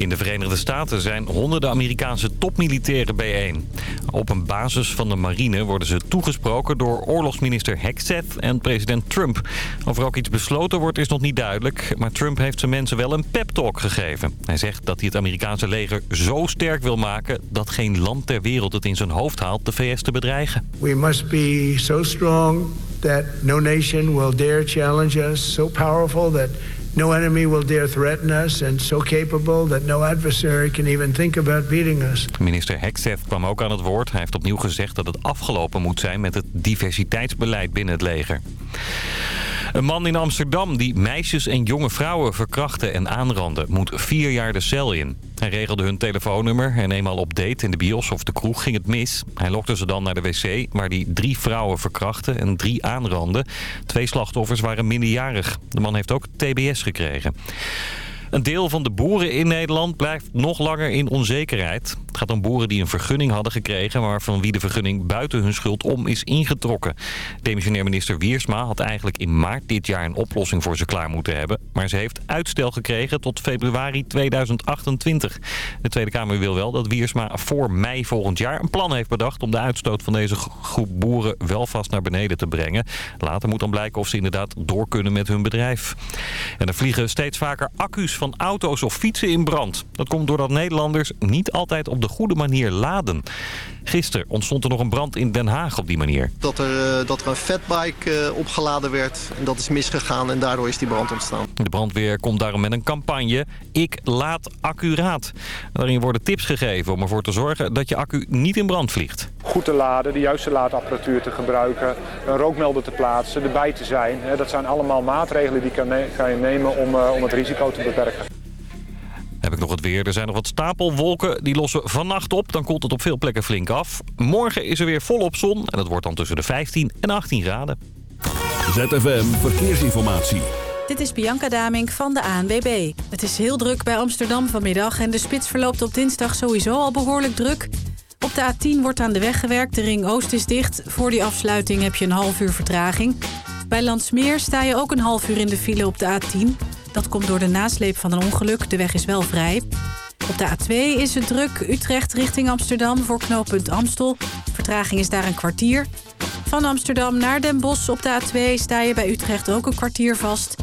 In de Verenigde Staten zijn honderden Amerikaanse topmilitairen bijeen. Op een basis van de marine worden ze toegesproken door oorlogsminister Hegseth en president Trump. Of er ook iets besloten wordt is nog niet duidelijk, maar Trump heeft zijn mensen wel een pep-talk gegeven. Hij zegt dat hij het Amerikaanse leger zo sterk wil maken dat geen land ter wereld het in zijn hoofd haalt de VS te bedreigen. We must be so strong that no nation will dare challenge us, so powerful that no enemy will dare threaten us and so capable that no adversary can even think about beating us. Minister Hegseth kwam ook aan het woord. Hij heeft opnieuw gezegd dat het afgelopen moet zijn met het diversiteitsbeleid binnen het leger. Een man in Amsterdam die meisjes en jonge vrouwen verkrachtte en aanrandde... moet vier jaar de cel in. Hij regelde hun telefoonnummer en eenmaal op date in de bios of de kroeg ging het mis. Hij lokte ze dan naar de wc waar hij drie vrouwen verkrachtte en drie aanrandde. Twee slachtoffers waren minderjarig. De man heeft ook TBS gekregen. Een deel van de boeren in Nederland blijft nog langer in onzekerheid. Het gaat om boeren die een vergunning hadden gekregen... maar van wie de vergunning buiten hun schuld om is ingetrokken. Demissionair minister Wiersma had eigenlijk in maart dit jaar... een oplossing voor ze klaar moeten hebben. Maar ze heeft uitstel gekregen tot februari 2028. De Tweede Kamer wil wel dat Wiersma voor mei volgend jaar... een plan heeft bedacht om de uitstoot van deze groep boeren... wel vast naar beneden te brengen. Later moet dan blijken of ze inderdaad door kunnen met hun bedrijf. En er vliegen steeds vaker accu's van auto's of fietsen in brand. Dat komt doordat Nederlanders niet altijd op de goede manier laden. Gisteren ontstond er nog een brand in Den Haag op die manier. Dat er, eh, dat er een fatbike eh, opgeladen werd en dat is misgegaan en daardoor is die brand ontstaan. De brandweer komt daarom met een campagne Ik laat accuraat. Daarin worden tips gegeven om ervoor te zorgen dat je accu niet in brand vliegt. Goed te laden, de juiste laadapparatuur te gebruiken, een rookmelder te plaatsen, erbij te zijn. Dat zijn allemaal maatregelen die kan je nemen om, eh, om het risico te beperken. Heb ik nog het weer. Er zijn nog wat stapelwolken. Die lossen vannacht op. Dan koelt het op veel plekken flink af. Morgen is er weer volop zon. En het wordt dan tussen de 15 en 18 graden. ZFM Verkeersinformatie. Dit is Bianca Damink van de ANWB. Het is heel druk bij Amsterdam vanmiddag... en de spits verloopt op dinsdag sowieso al behoorlijk druk. Op de A10 wordt aan de weg gewerkt. De ring Oost is dicht. Voor die afsluiting heb je een half uur vertraging. Bij Landsmeer sta je ook een half uur in de file op de A10... Dat komt door de nasleep van een ongeluk. De weg is wel vrij. Op de A2 is het druk Utrecht richting Amsterdam voor knooppunt Amstel. Vertraging is daar een kwartier. Van Amsterdam naar Den Bosch op de A2 sta je bij Utrecht ook een kwartier vast.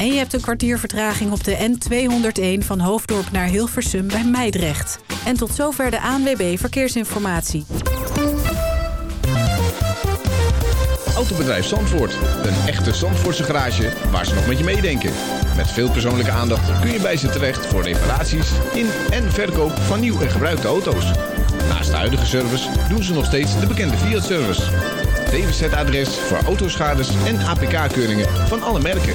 En je hebt een kwartier vertraging op de N201 van Hoofddorp naar Hilversum bij Meidrecht. En tot zover de ANWB Verkeersinformatie. Autobedrijf Zandvoort. Een echte Zandvoortse garage waar ze nog met je meedenken. Met veel persoonlijke aandacht kun je bij ze terecht voor reparaties in en verkoop van nieuw en gebruikte auto's. Naast de huidige service doen ze nog steeds de bekende Fiat-service. DWZ-adres voor autoschades en APK-keuringen van alle merken.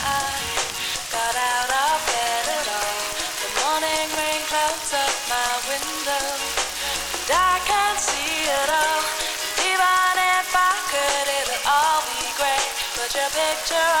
Picture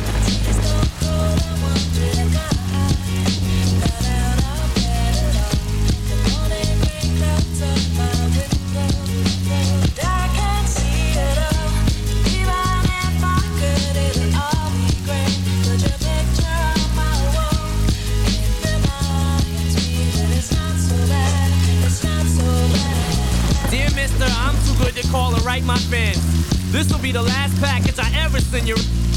Call and write my fans. This will be the last package I ever send you.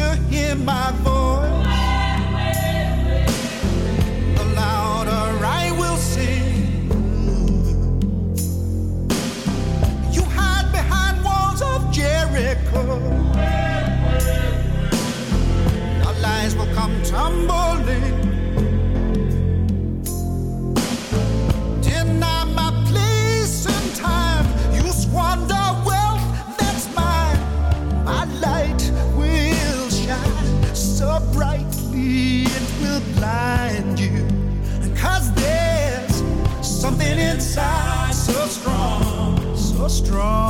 to hear my voice. strong.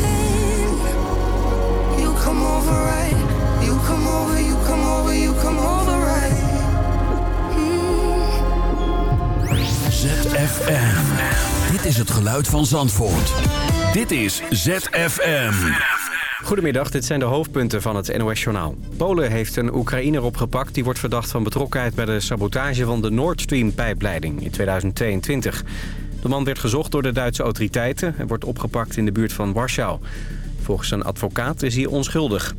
van Zandvoort. Dit is ZFM. Goedemiddag, dit zijn de hoofdpunten van het NOS-journaal. Polen heeft een Oekraïner opgepakt die wordt verdacht van betrokkenheid... bij de sabotage van de Nord Stream-pijpleiding in 2022. De man werd gezocht door de Duitse autoriteiten... en wordt opgepakt in de buurt van Warschau. Volgens een advocaat is hij onschuldig.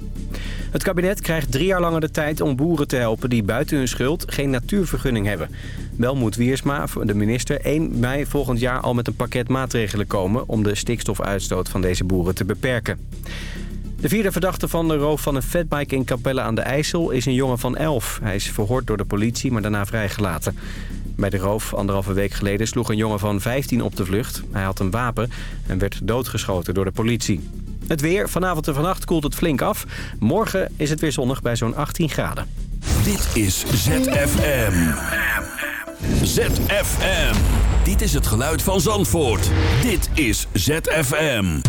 Het kabinet krijgt drie jaar langer de tijd om boeren te helpen... die buiten hun schuld geen natuurvergunning hebben. Wel moet Wiersma, de minister, 1 mei volgend jaar al met een pakket maatregelen komen... om de stikstofuitstoot van deze boeren te beperken. De vierde verdachte van de roof van een fatbike in Capelle aan de IJssel is een jongen van 11. Hij is verhoord door de politie, maar daarna vrijgelaten. Bij de roof anderhalve week geleden sloeg een jongen van 15 op de vlucht. Hij had een wapen en werd doodgeschoten door de politie. Het weer. Vanavond en vannacht koelt het flink af. Morgen is het weer zonnig bij zo'n 18 graden. Dit is ZFM. ZFM. Dit is het geluid van Zandvoort. Dit is ZFM.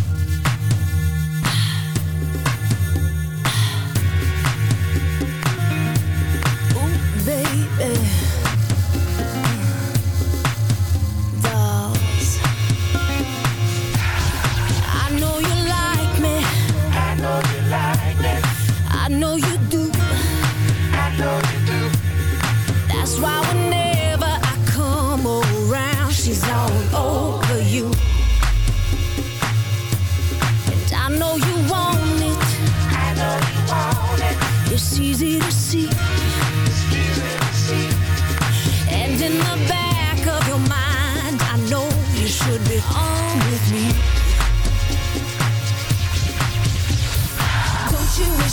I know you do. I know you do. That's why whenever I come around, she's all over you. And I know you want it. I know you want it. It's easy to see. And in the back of your mind, I know you should be on with me.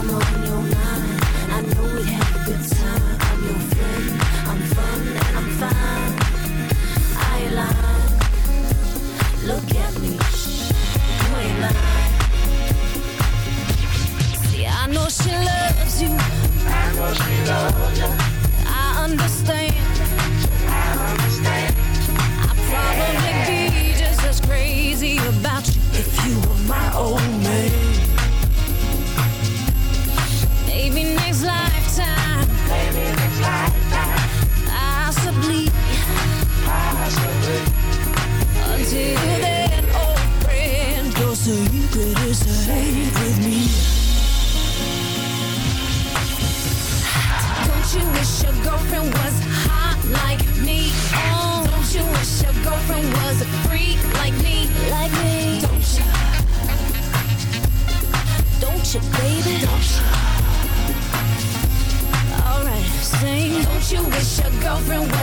I'm on your mind. I know have a good time. I'm your friend. I'm fun and I'm fine. I ain't lying. Look at me. You ain't lying. See, I know she loves you. I know she loves you. I understand. I understand. I'd probably be just as crazy about you if you were my old your girlfriend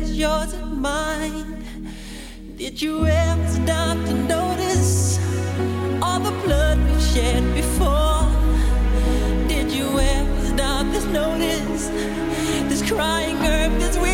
was yours and mine? Did you ever stop to notice all the blood we've shed before? Did you ever stop to notice this crying earth, this weeping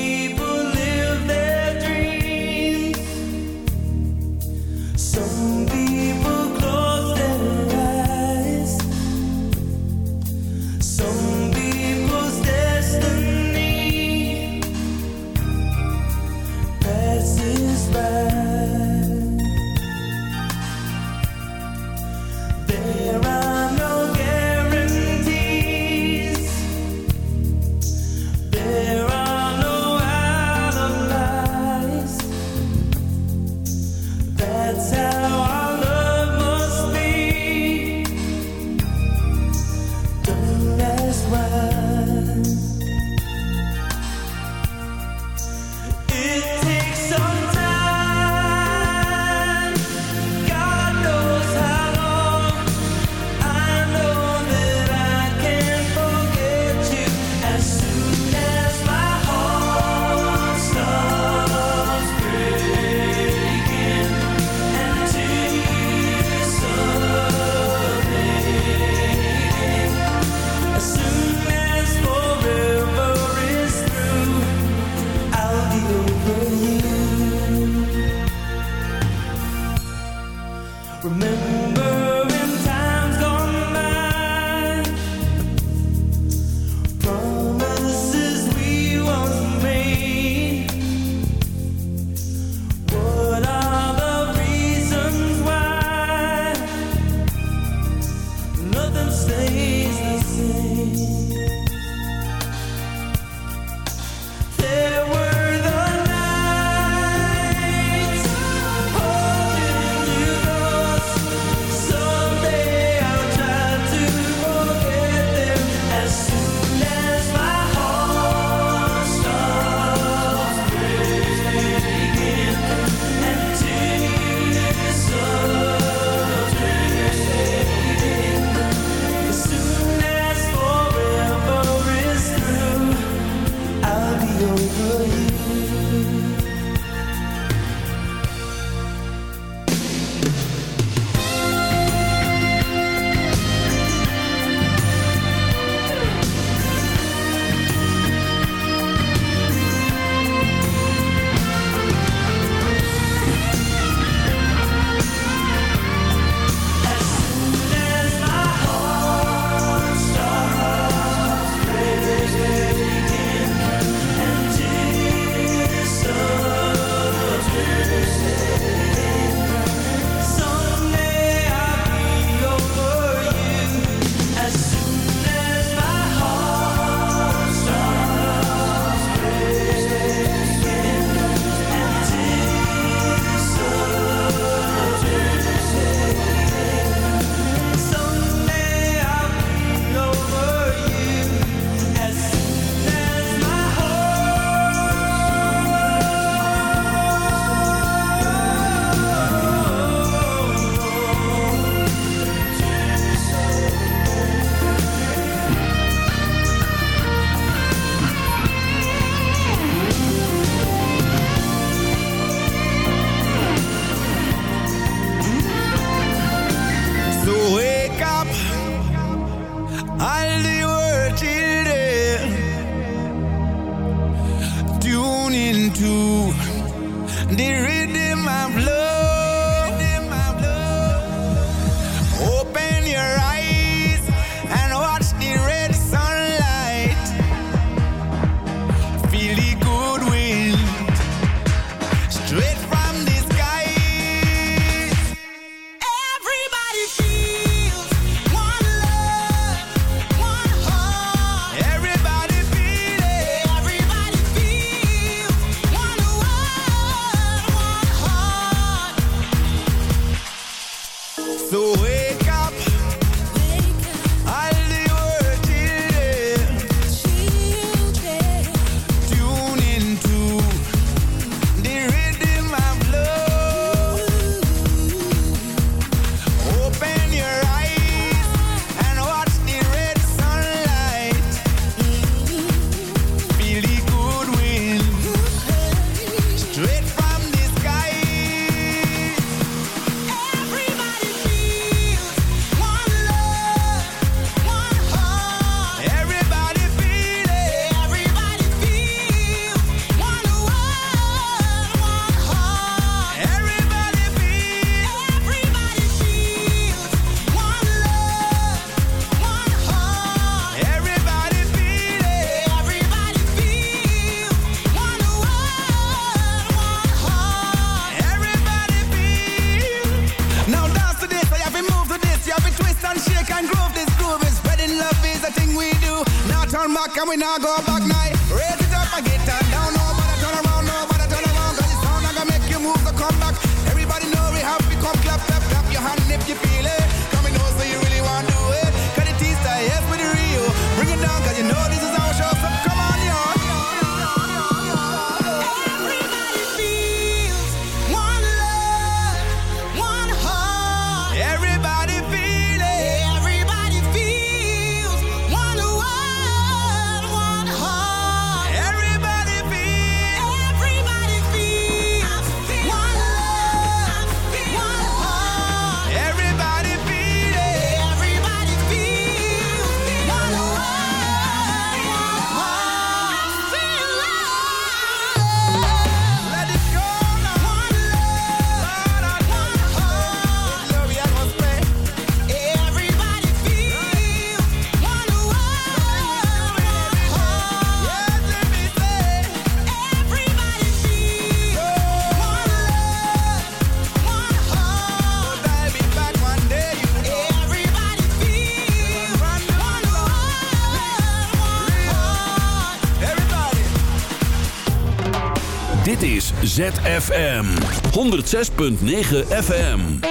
ZFM 106.9 FM.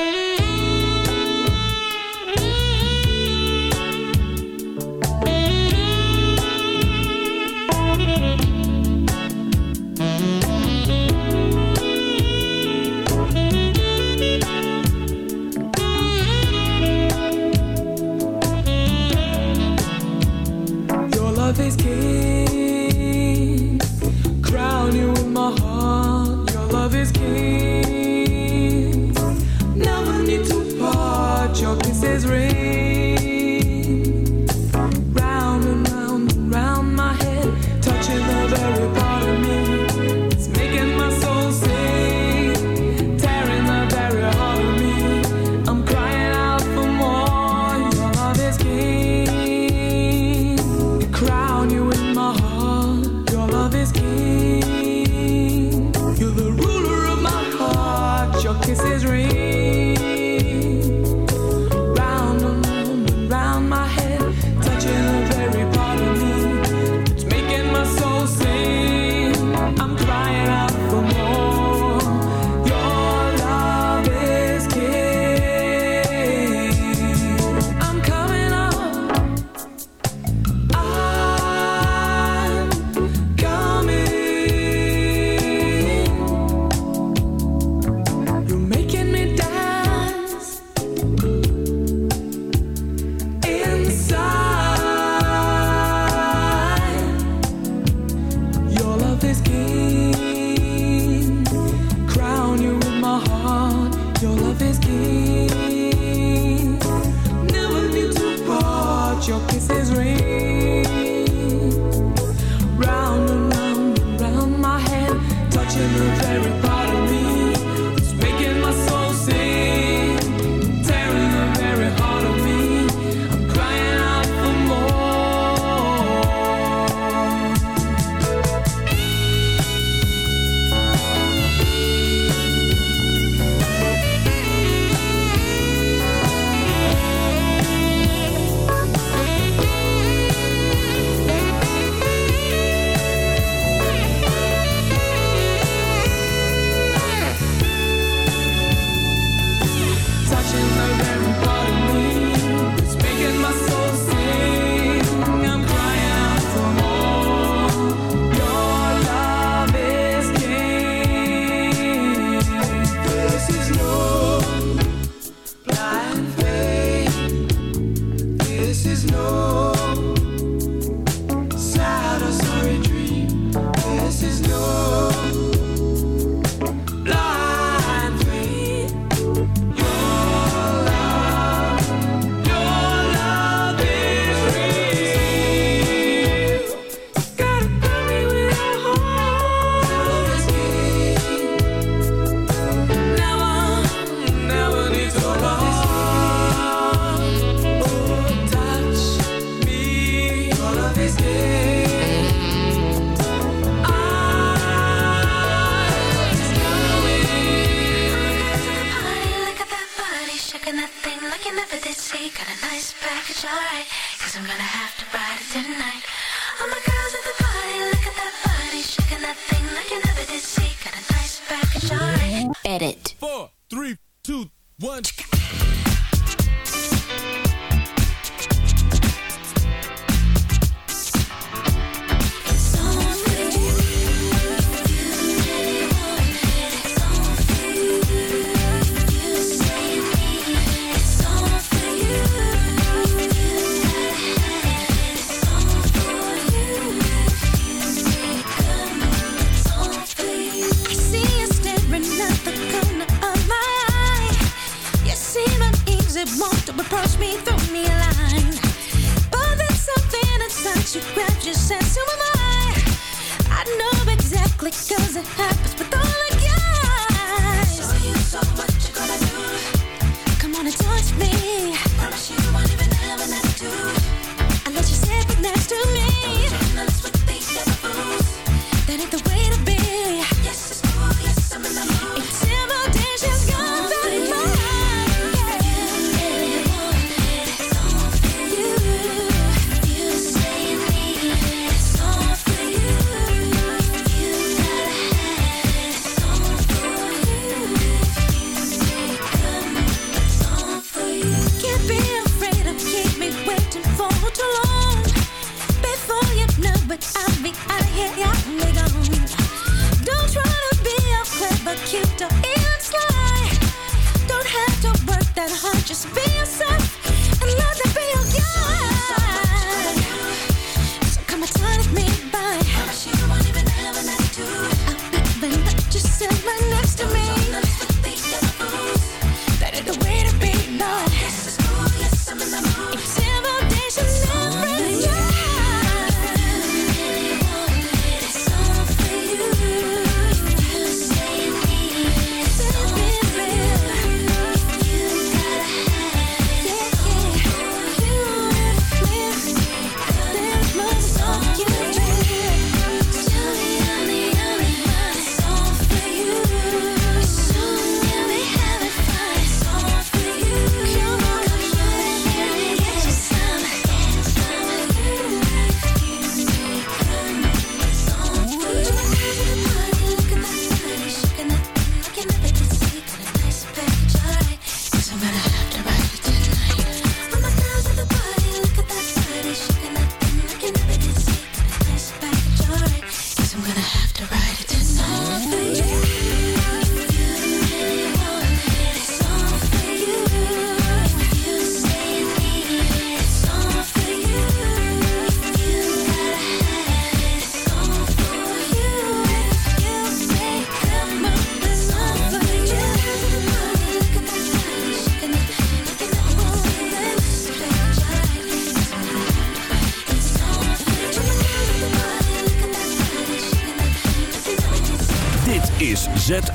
I'm gonna have